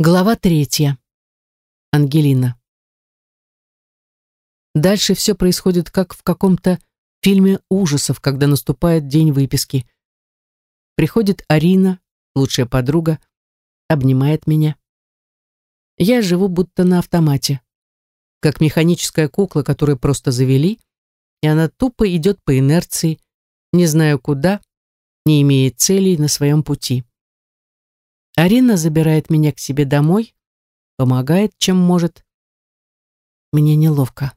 Глава третья. Ангелина. Дальше все происходит как в каком-то фильме ужасов, когда наступает день выписки. Приходит Арина, лучшая подруга, обнимает меня. Я живу будто на автомате, как механическая кукла, которую просто завели, и она тупо идет по инерции, не зная куда, не имея целей на своем пути. Арина забирает меня к себе домой, помогает, чем может. Мне неловко.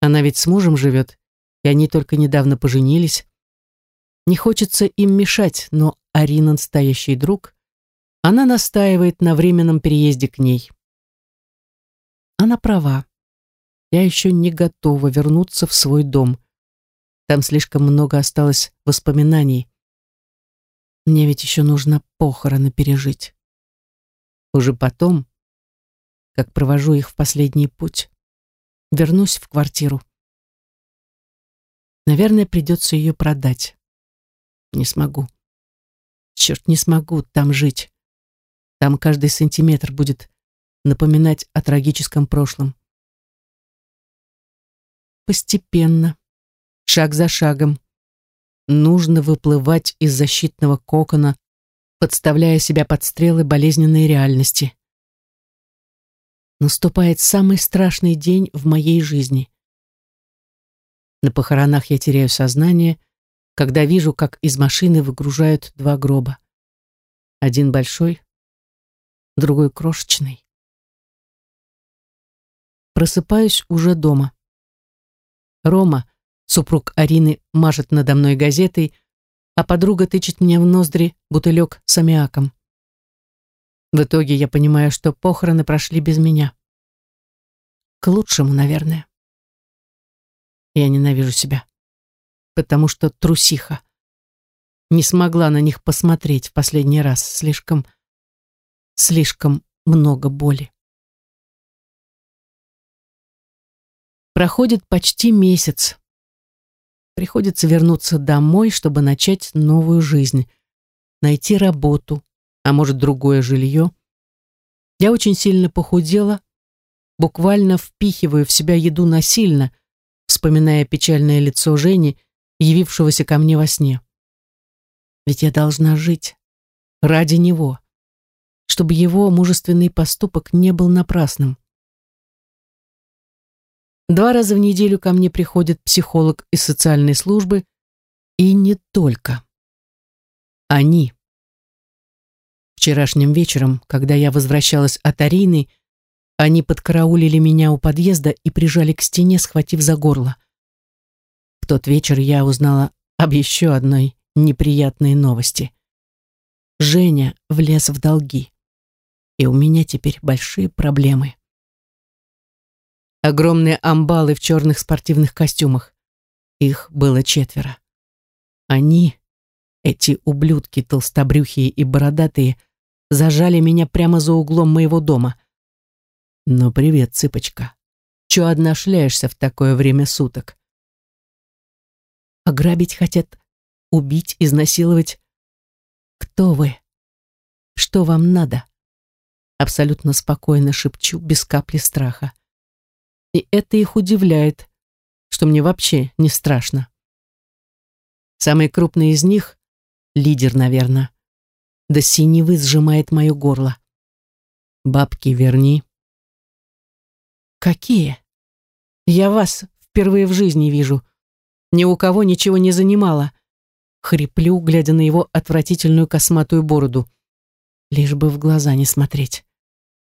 Она ведь с мужем живет, и они только недавно поженились. Не хочется им мешать, но Арина настоящий друг. Она настаивает на временном переезде к ней. Она права. Я еще не готова вернуться в свой дом. Там слишком много осталось воспоминаний. Мне ведь еще нужно похороны пережить. Уже потом, как провожу их в последний путь, вернусь в квартиру. Наверное, придется ее продать. Не смогу. Черт, не смогу там жить. Там каждый сантиметр будет напоминать о трагическом прошлом. Постепенно, шаг за шагом, нужно выплывать из защитного кокона, подставляя себя под стрелы болезненной реальности. Наступает самый страшный день в моей жизни. На похоронах я теряю сознание, когда вижу, как из машины выгружают два гроба. Один большой, другой крошечный. Просыпаюсь уже дома. Рома, Супруг Арины мажет надо мной газетой, а подруга тычет мне в ноздри бутылек с аммиаком. В итоге я понимаю, что похороны прошли без меня. К лучшему, наверное. Я ненавижу себя, потому что трусиха. Не смогла на них посмотреть в последний раз. Слишком, слишком много боли. Проходит почти месяц. Приходится вернуться домой, чтобы начать новую жизнь, найти работу, а может другое жилье. Я очень сильно похудела, буквально впихиваю в себя еду насильно, вспоминая печальное лицо Жени, явившегося ко мне во сне. Ведь я должна жить ради него, чтобы его мужественный поступок не был напрасным. Два раза в неделю ко мне приходит психолог из социальной службы, и не только. Они. Вчерашним вечером, когда я возвращалась от Арины, они подкараулили меня у подъезда и прижали к стене, схватив за горло. В тот вечер я узнала об еще одной неприятной новости. Женя влез в долги, и у меня теперь большие проблемы огромные амбалы в черных спортивных костюмах. Их было четверо. Они, эти ублюдки толстобрюхие и бородатые, зажали меня прямо за углом моего дома. «Ну, привет, цыпочка. Чё одна шляешься в такое время суток?» Ограбить хотят, убить, изнасиловать. Кто вы? Что вам надо? Абсолютно спокойно шепчу, без капли страха. И это их удивляет, что мне вообще не страшно. Самый крупный из них — лидер, наверное. До синевы сжимает мое горло. «Бабки верни». «Какие? Я вас впервые в жизни вижу. Ни у кого ничего не занимала». Хриплю, глядя на его отвратительную косматую бороду. Лишь бы в глаза не смотреть.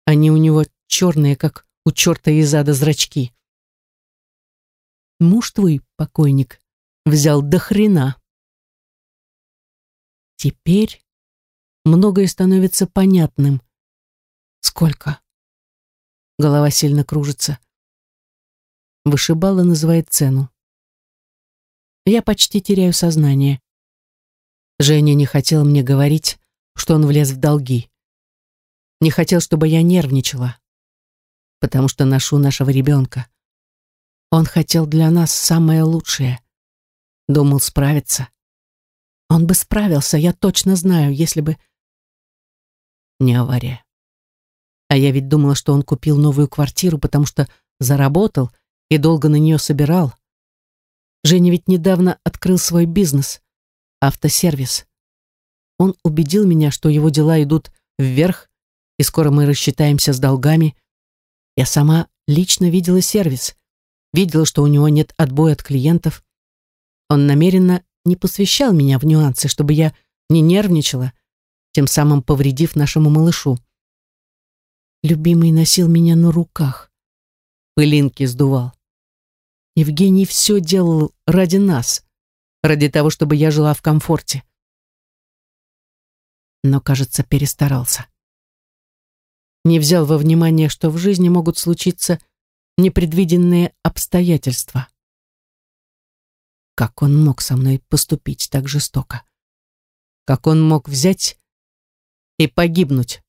Они у него черные, как у черта из ада зрачки. Муж твой, покойник, взял до хрена. Теперь многое становится понятным. Сколько? Голова сильно кружится. Вышибала называет цену. Я почти теряю сознание. Женя не хотел мне говорить, что он влез в долги. Не хотел, чтобы я нервничала потому что ношу нашего ребенка. Он хотел для нас самое лучшее. Думал справиться. Он бы справился, я точно знаю, если бы... Не авария. А я ведь думала, что он купил новую квартиру, потому что заработал и долго на нее собирал. Женя ведь недавно открыл свой бизнес – автосервис. Он убедил меня, что его дела идут вверх, и скоро мы рассчитаемся с долгами. Я сама лично видела сервис, видела, что у него нет отбоя от клиентов. Он намеренно не посвящал меня в нюансы, чтобы я не нервничала, тем самым повредив нашему малышу. Любимый носил меня на руках. Пылинки сдувал. Евгений все делал ради нас, ради того, чтобы я жила в комфорте. Но, кажется, перестарался. Не взял во внимание, что в жизни могут случиться непредвиденные обстоятельства. Как он мог со мной поступить так жестоко? Как он мог взять и погибнуть?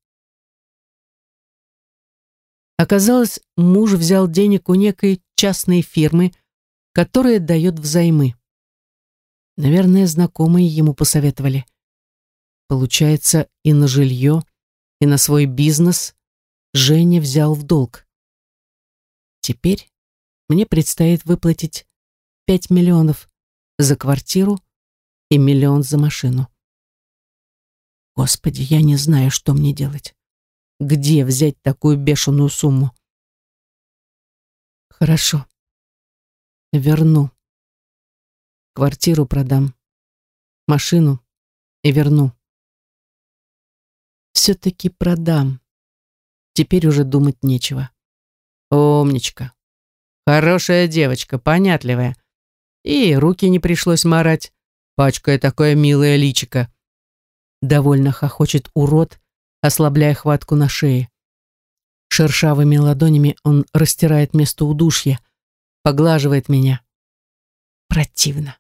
Оказалось, муж взял денег у некой частной фирмы, которая дает взаймы. Наверное, знакомые ему посоветовали. Получается, и на жилье, и на свой бизнес Женя взял в долг. Теперь мне предстоит выплатить 5 миллионов за квартиру и миллион за машину. Господи, я не знаю, что мне делать где взять такую бешеную сумму. Хорошо. Верну. Квартиру продам. Машину и верну. Все-таки продам. Теперь уже думать нечего. Умничка. Хорошая девочка, понятливая. И руки не пришлось марать, пачкая такое милое личико. Довольно хохочет урод, ослабляя хватку на шее. Шершавыми ладонями он растирает место удушья, поглаживает меня. Противно.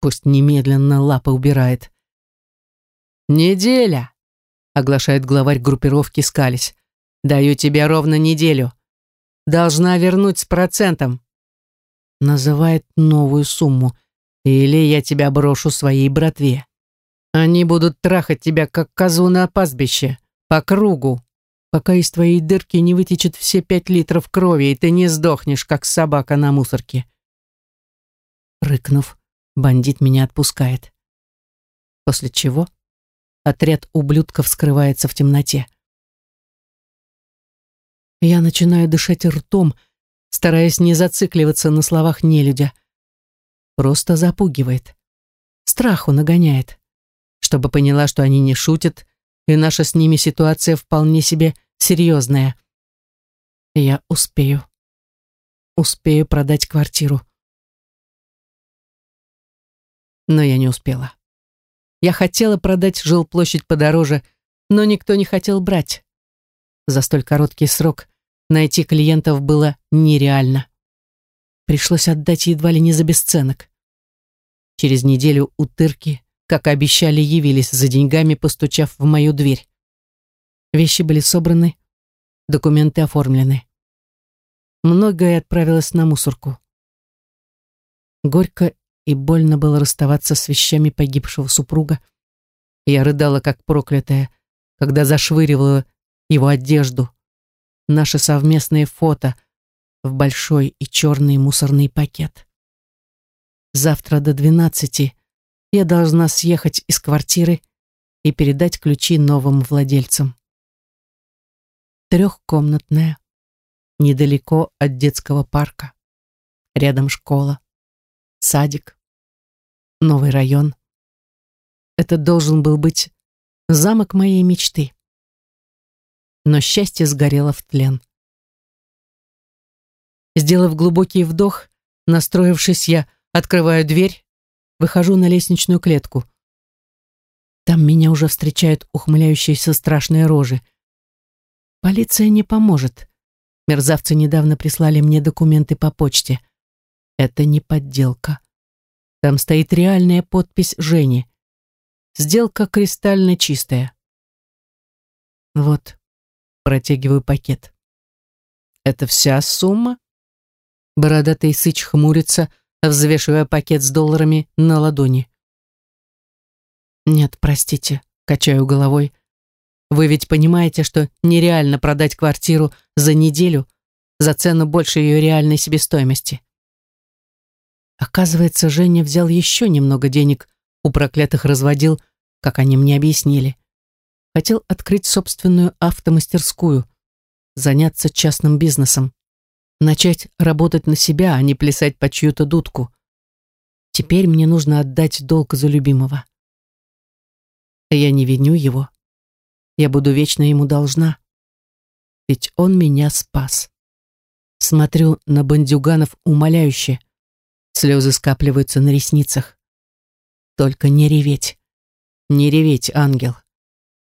Пусть немедленно лапы убирает. «Неделя!» — оглашает главарь группировки Скались. «Даю тебе ровно неделю. Должна вернуть с процентом». Называет новую сумму. «Или я тебя брошу своей братве. Они будут трахать тебя, как козу на пастбище по кругу, пока из твоей дырки не вытечет все пять литров крови, и ты не сдохнешь, как собака на мусорке. Рыкнув, бандит меня отпускает. После чего отряд ублюдков скрывается в темноте. Я начинаю дышать ртом, стараясь не зацикливаться на словах нелюдя. Просто запугивает. Страху нагоняет. Чтобы поняла, что они не шутят, и наша с ними ситуация вполне себе серьезная. Я успею. Успею продать квартиру. Но я не успела. Я хотела продать жилплощадь подороже, но никто не хотел брать. За столь короткий срок найти клиентов было нереально. Пришлось отдать едва ли не за бесценок. Через неделю у Тырки как обещали, явились за деньгами, постучав в мою дверь. Вещи были собраны, документы оформлены. Многое отправилось на мусорку. Горько и больно было расставаться с вещами погибшего супруга. Я рыдала, как проклятая, когда зашвыривала его одежду, наше совместное фото в большой и черный мусорный пакет. Завтра до двенадцати я должна съехать из квартиры и передать ключи новым владельцам. Трехкомнатная, недалеко от детского парка. Рядом школа, садик, новый район. Это должен был быть замок моей мечты. Но счастье сгорело в тлен. Сделав глубокий вдох, настроившись, я открываю дверь Выхожу на лестничную клетку. Там меня уже встречают ухмыляющиеся страшные рожи. Полиция не поможет. Мерзавцы недавно прислали мне документы по почте. Это не подделка. Там стоит реальная подпись Жени. Сделка кристально чистая. Вот, протягиваю пакет. Это вся сумма? Бородатый сыч хмурится, взвешивая пакет с долларами на ладони. «Нет, простите», — качаю головой. Вы ведь понимаете, что нереально продать квартиру за неделю за цену больше ее реальной себестоимости. Оказывается, Женя взял еще немного денег у проклятых разводил, как они мне объяснили. Хотел открыть собственную автомастерскую, заняться частным бизнесом, начать работать на себя, а не плясать по чью-то дудку. Теперь мне нужно отдать долг за любимого. Я не виню его. Я буду вечно ему должна. Ведь он меня спас. Смотрю на бандюганов умоляюще. Слезы скапливаются на ресницах. Только не реветь. Не реветь, ангел.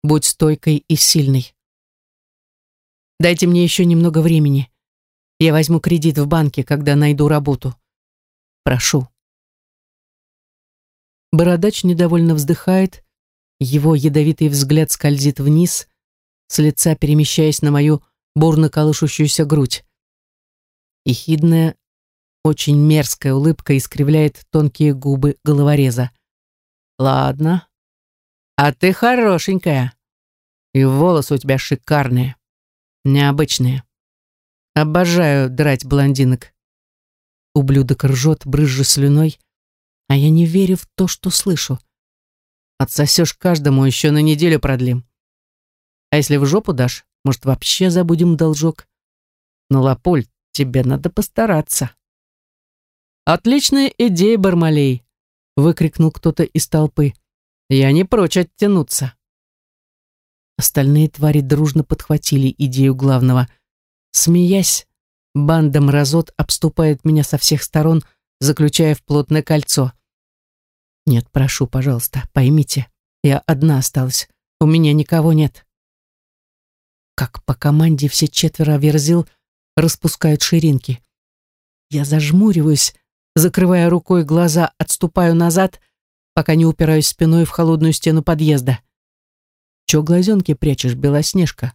Будь стойкой и сильной. Дайте мне еще немного времени. Я возьму кредит в банке, когда найду работу. Прошу. Бородач недовольно вздыхает, его ядовитый взгляд скользит вниз, с лица перемещаясь на мою бурно колышущуюся грудь. Ехидная, очень мерзкая улыбка искривляет тонкие губы головореза. «Ладно. А ты хорошенькая. И волосы у тебя шикарные. Необычные. Обожаю драть блондинок». Ублюдок ржет, брызжа слюной, а я не верю в то, что слышу. Отсосешь каждому, еще на неделю продлим. А если в жопу дашь, может, вообще забудем должок? Но, Лапуль, тебе надо постараться. Отличная идея, Бармалей, выкрикнул кто-то из толпы. Я не прочь оттянуться. Остальные твари дружно подхватили идею главного. Смеясь, банда мразот обступает меня со всех сторон, заключая в плотное кольцо. Нет, прошу, пожалуйста, поймите, я одна осталась, у меня никого нет. Как по команде все четверо верзил распускают ширинки. Я зажмуриваюсь, закрывая рукой глаза, отступаю назад, пока не упираюсь спиной в холодную стену подъезда. Чё глазенки прячешь, Белоснежка?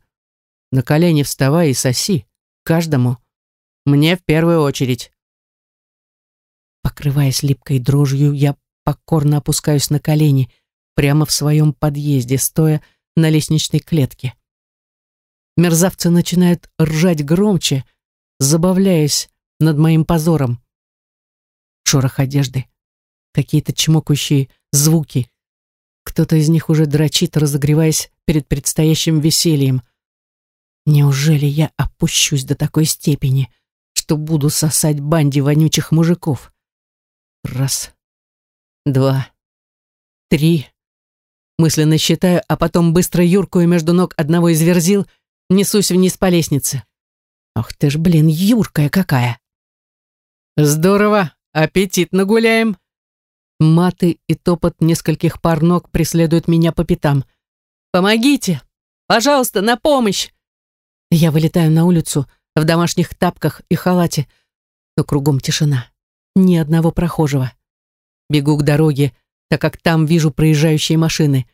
На колени вставай и соси. Каждому. Мне в первую очередь. Покрываясь липкой дрожью, я покорно опускаюсь на колени, прямо в своем подъезде, стоя на лестничной клетке. Мерзавцы начинают ржать громче, забавляясь над моим позором. Шорох одежды, какие-то чмокающие звуки. Кто-то из них уже дрочит, разогреваясь перед предстоящим весельем. Неужели я опущусь до такой степени, что буду сосать банде вонючих мужиков? Раз, два, три. Мысленно считаю, а потом быстро юркую между ног одного из верзил, несусь вниз по лестнице. Ах ты ж, блин, юркая какая. Здорово, аппетитно гуляем. Маты и топот нескольких пар ног преследуют меня по пятам. Помогите! Пожалуйста, на помощь! Я вылетаю на улицу в домашних тапках и халате, но кругом тишина. Ни одного прохожего. Бегу к дороге, так как там вижу проезжающие машины.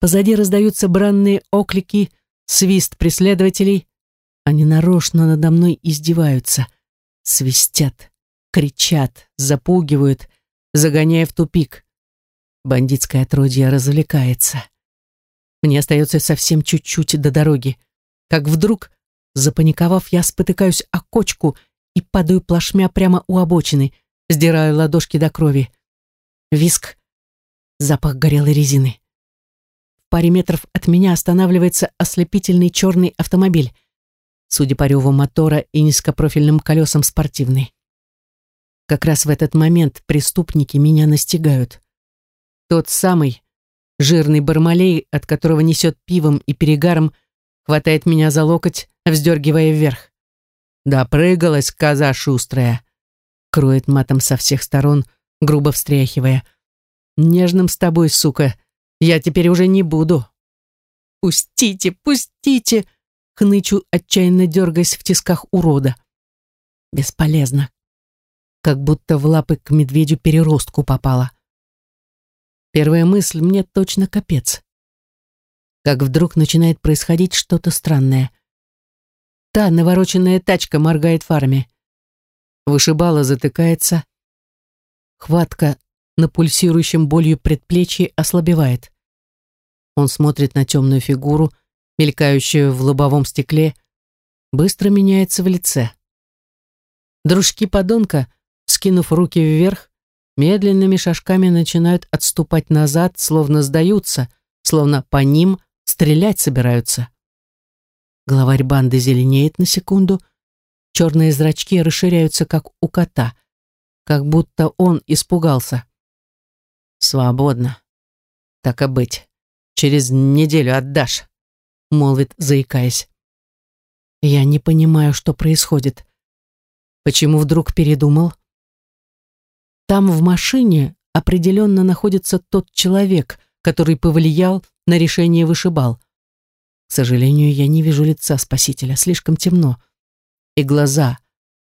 Позади раздаются бранные оклики, свист преследователей. Они нарочно надо мной издеваются. Свистят, кричат, запугивают, загоняя в тупик. Бандитское отродье развлекается. Мне остается совсем чуть-чуть до дороги. Как вдруг, запаниковав, я спотыкаюсь о кочку и падаю плашмя прямо у обочины, сдираю ладошки до крови. Виск. Запах горелой резины. В паре метров от меня останавливается ослепительный черный автомобиль. Судя по реву мотора и низкопрофильным колесам спортивный. Как раз в этот момент преступники меня настигают. Тот самый жирный бармалей, от которого несет пивом и перегаром, хватает меня за локоть, вздергивая вверх. «Допрыгалась, коза шустрая!» Кроет матом со всех сторон, грубо встряхивая. «Нежным с тобой, сука, я теперь уже не буду». «Пустите, пустите!» Хнычу, отчаянно дергаясь в тисках урода. Бесполезно. Как будто в лапы к медведю-переростку попала. Первая мысль мне точно капец. Как вдруг начинает происходить что-то странное. Та навороченная тачка моргает фарами. Вышибала затыкается. Хватка на пульсирующем болью предплечье ослабевает. Он смотрит на темную фигуру, мелькающую в лобовом стекле, быстро меняется в лице. Дружки подонка, скинув руки вверх, медленными шажками начинают отступать назад, словно сдаются, словно по ним стрелять собираются. Главарь банды зеленеет на секунду, черные зрачки расширяются, как у кота, как будто он испугался. «Свободно. Так и быть. Через неделю отдашь», — молвит, заикаясь. Я не понимаю, что происходит. Почему вдруг передумал? Там в машине определенно находится тот человек, который повлиял на решение вышибал. К сожалению, я не вижу лица спасителя, слишком темно. И глаза,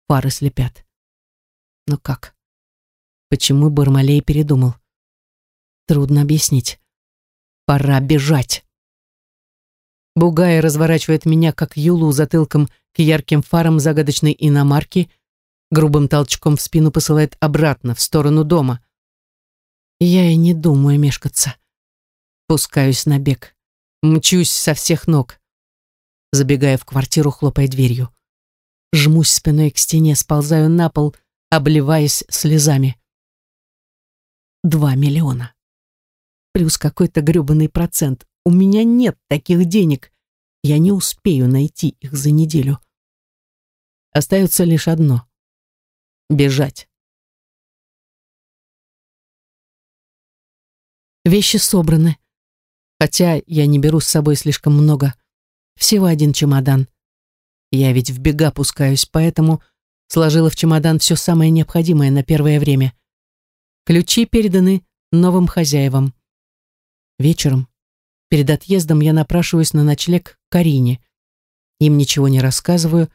фары слепят. Но как? Почему Бармалей передумал? Трудно объяснить. Пора бежать. Бугай разворачивает меня, как юлу, затылком к ярким фарам загадочной иномарки, грубым толчком в спину посылает обратно, в сторону дома. Я и не думаю мешкаться. Пускаюсь на бег. Мчусь со всех ног. Забегая в квартиру, хлопая дверью. Жмусь спиной к стене, сползаю на пол, обливаясь слезами. Два миллиона. Плюс какой-то грёбаный процент. У меня нет таких денег. Я не успею найти их за неделю. Остается лишь одно — бежать. Вещи собраны. Хотя я не беру с собой слишком много. Всего один чемодан. Я ведь в бега пускаюсь, поэтому сложила в чемодан все самое необходимое на первое время. Ключи переданы новым хозяевам. Вечером Перед отъездом я напрашиваюсь на ночлег Карине. Им ничего не рассказываю.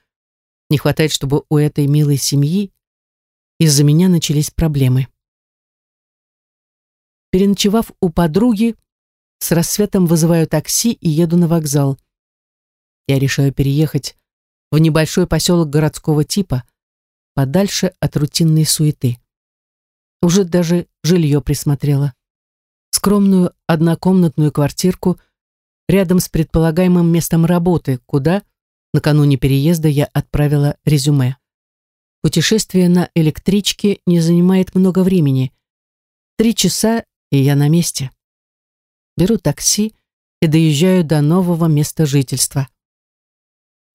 Не хватает, чтобы у этой милой семьи из-за меня начались проблемы. Переночевав у подруги, с рассветом вызываю такси и еду на вокзал. Я решаю переехать в небольшой поселок городского типа, подальше от рутинной суеты. Уже даже жилье присмотрела скромную однокомнатную квартирку рядом с предполагаемым местом работы, куда накануне переезда я отправила резюме. Путешествие на электричке не занимает много времени. Три часа, и я на месте. Беру такси и доезжаю до нового места жительства.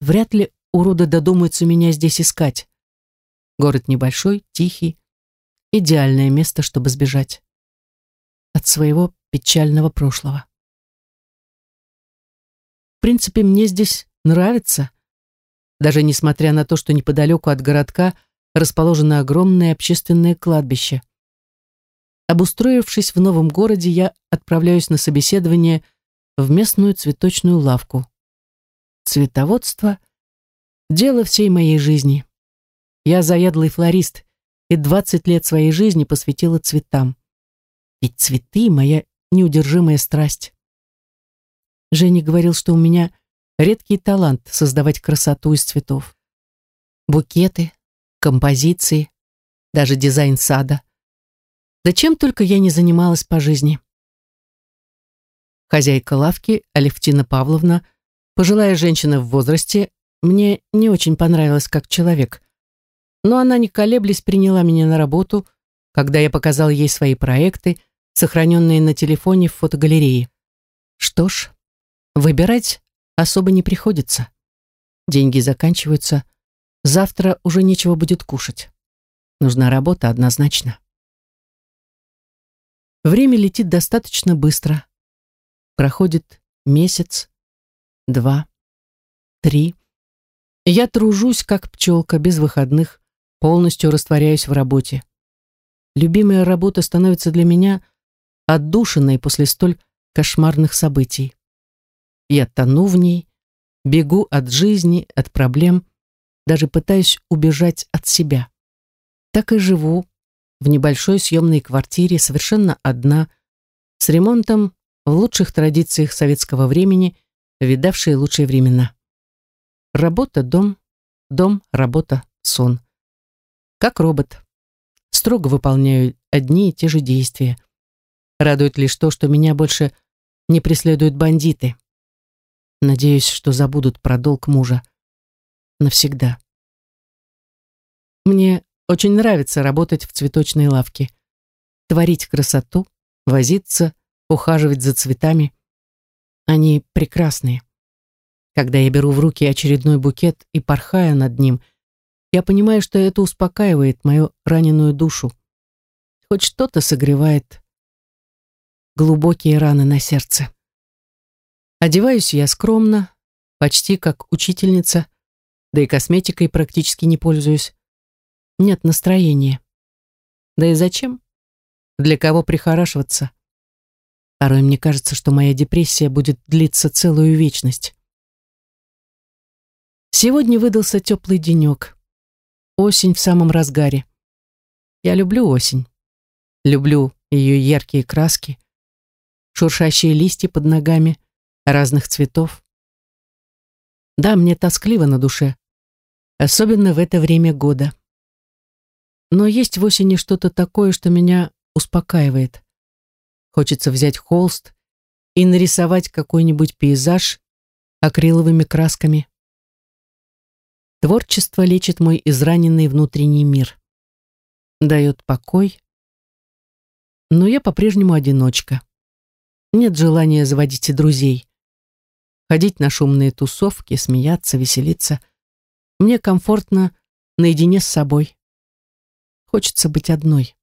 Вряд ли уроды додумаются меня здесь искать. Город небольшой, тихий. Идеальное место, чтобы сбежать от своего печального прошлого. В принципе, мне здесь нравится, даже несмотря на то, что неподалеку от городка расположено огромное общественное кладбище. Обустроившись в новом городе, я отправляюсь на собеседование в местную цветочную лавку. Цветоводство — дело всей моей жизни. Я заядлый флорист и 20 лет своей жизни посвятила цветам. Ведь цветы — моя неудержимая страсть. Женя говорил, что у меня редкий талант создавать красоту из цветов. Букеты, композиции, даже дизайн сада. Да чем только я не занималась по жизни. Хозяйка лавки, Алевтина Павловна, пожилая женщина в возрасте, мне не очень понравилась как человек. Но она, не колеблясь, приняла меня на работу, когда я показал ей свои проекты, сохраненные на телефоне в фотогалерее. Что ж, выбирать особо не приходится. Деньги заканчиваются, завтра уже нечего будет кушать. Нужна работа однозначно. Время летит достаточно быстро. Проходит месяц, два, три. Я тружусь, как пчелка, без выходных, полностью растворяюсь в работе. Любимая работа становится для меня – отдушиной после столь кошмарных событий. Я тону в ней, бегу от жизни, от проблем, даже пытаюсь убежать от себя. Так и живу в небольшой съемной квартире совершенно одна, с ремонтом в лучших традициях советского времени, видавшие лучшие времена. Работа, дом, дом, работа, сон. Как робот. Строго выполняю одни и те же действия. Радует лишь то, что меня больше не преследуют бандиты. Надеюсь, что забудут про долг мужа. Навсегда. Мне очень нравится работать в цветочной лавке. Творить красоту, возиться, ухаживать за цветами. Они прекрасные. Когда я беру в руки очередной букет и порхаю над ним, я понимаю, что это успокаивает мою раненую душу. Хоть что-то согревает глубокие раны на сердце. Одеваюсь я скромно, почти как учительница, да и косметикой практически не пользуюсь. Нет настроения. Да и зачем? Для кого прихорашиваться? Порой мне кажется, что моя депрессия будет длиться целую вечность. Сегодня выдался теплый денек. Осень в самом разгаре. Я люблю осень. Люблю ее яркие краски, шуршащие листья под ногами, разных цветов. Да, мне тоскливо на душе, особенно в это время года. Но есть в осени что-то такое, что меня успокаивает. Хочется взять холст и нарисовать какой-нибудь пейзаж акриловыми красками. Творчество лечит мой израненный внутренний мир. Дает покой. Но я по-прежнему одиночка. Нет желания заводить друзей. Ходить на шумные тусовки, смеяться, веселиться. Мне комфортно наедине с собой. Хочется быть одной.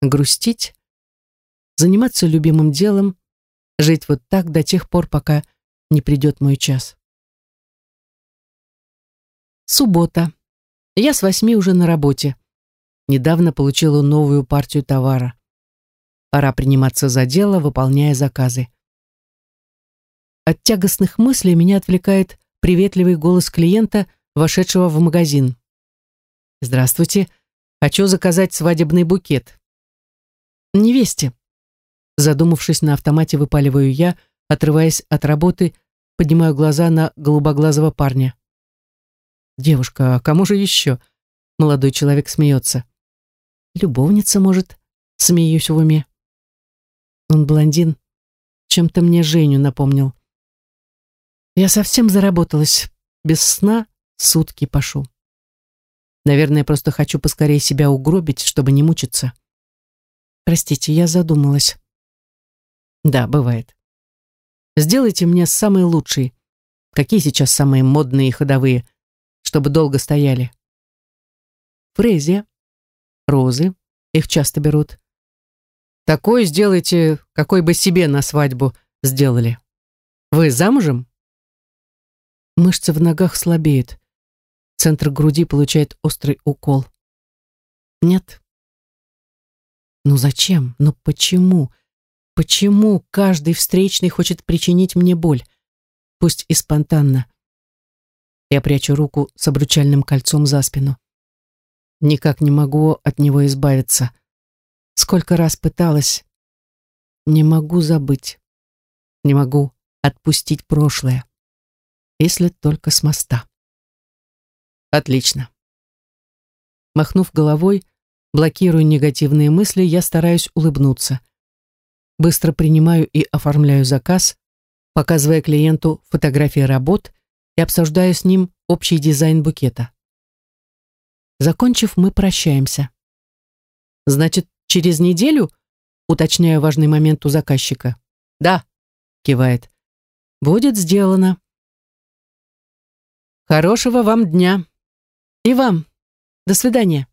Грустить, заниматься любимым делом, жить вот так до тех пор, пока не придет мой час. Суббота. Я с восьми уже на работе. Недавно получила новую партию товара. Пора приниматься за дело, выполняя заказы. От тягостных мыслей меня отвлекает приветливый голос клиента, вошедшего в магазин. «Здравствуйте. Хочу заказать свадебный букет». «Невесте». Задумавшись на автомате, выпаливаю я, отрываясь от работы, поднимаю глаза на голубоглазого парня. «Девушка, а кому же еще?» Молодой человек смеется. «Любовница, может?» Смеюсь в уме. Он блондин. Чем-то мне Женю напомнил. Я совсем заработалась. Без сна сутки пошу. Наверное, просто хочу поскорее себя угробить, чтобы не мучиться. Простите, я задумалась. Да, бывает. Сделайте мне самые лучшие. Какие сейчас самые модные и ходовые, чтобы долго стояли? Фрезия, розы, их часто берут. Такой сделайте, какой бы себе на свадьбу сделали. Вы замужем? Мышцы в ногах слабеют. Центр груди получает острый укол. Нет. Ну зачем? Ну почему? Почему каждый встречный хочет причинить мне боль? Пусть и спонтанно. Я прячу руку с обручальным кольцом за спину. Никак не могу от него избавиться. Сколько раз пыталась. Не могу забыть. Не могу отпустить прошлое. Если только с моста. Отлично. Махнув головой, блокируя негативные мысли, я стараюсь улыбнуться. Быстро принимаю и оформляю заказ, показывая клиенту фотографии работ и обсуждаю с ним общий дизайн букета. Закончив, мы прощаемся. Значит, Через неделю? Уточняю важный момент у заказчика. Да, кивает. Будет сделано. Хорошего вам дня. И вам. До свидания.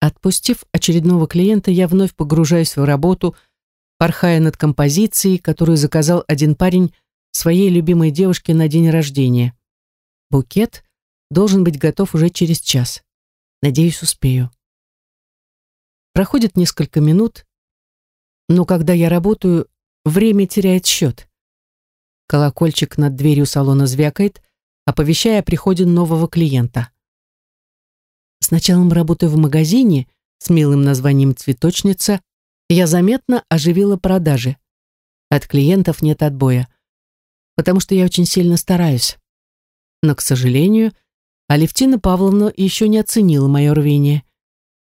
Отпустив очередного клиента, я вновь погружаюсь в работу, порхая над композицией, которую заказал один парень своей любимой девушке на день рождения. Букет должен быть готов уже через час. Надеюсь, успею. Проходит несколько минут, но когда я работаю, время теряет счет. Колокольчик над дверью салона звякает, оповещая о приходе нового клиента. С началом работы в магазине с милым названием «Цветочница» я заметно оживила продажи. От клиентов нет отбоя, потому что я очень сильно стараюсь. Но, к сожалению, Алевтина Павловна еще не оценила мое рвение.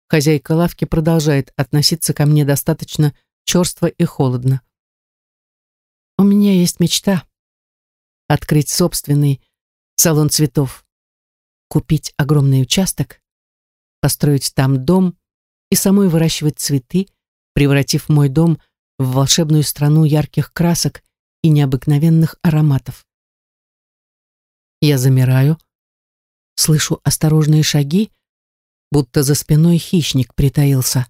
Хозяйка лавки продолжает относиться ко мне достаточно черство и холодно. У меня есть мечта — открыть собственный салон цветов, купить огромный участок, построить там дом и самой выращивать цветы, превратив мой дом в волшебную страну ярких красок и необыкновенных ароматов. Я замираю, слышу осторожные шаги, будто за спиной хищник притаился.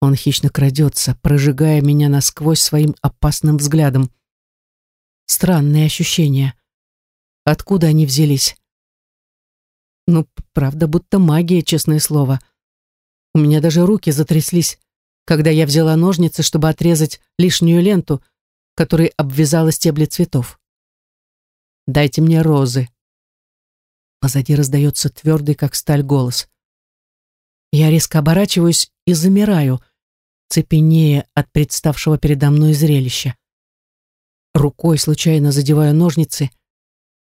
Он хищно крадется, прожигая меня насквозь своим опасным взглядом. Странные ощущения. Откуда они взялись? Ну, правда, будто магия, честное слово. У меня даже руки затряслись, когда я взяла ножницы, чтобы отрезать лишнюю ленту, которой обвязала стебли цветов. «Дайте мне розы». Позади раздается твердый, как сталь, голос. Я резко оборачиваюсь и замираю — цепенея от представшего передо мной зрелища. Рукой случайно задеваю ножницы,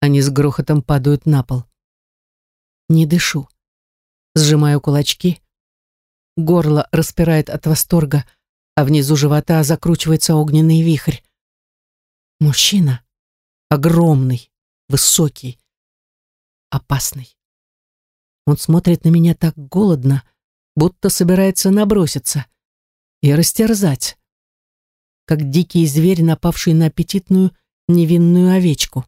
они с грохотом падают на пол. Не дышу. Сжимаю кулачки. Горло распирает от восторга, а внизу живота закручивается огненный вихрь. Мужчина. Огромный, высокий, опасный. Он смотрит на меня так голодно, будто собирается наброситься и растерзать, как дикий зверь, напавший на аппетитную невинную овечку.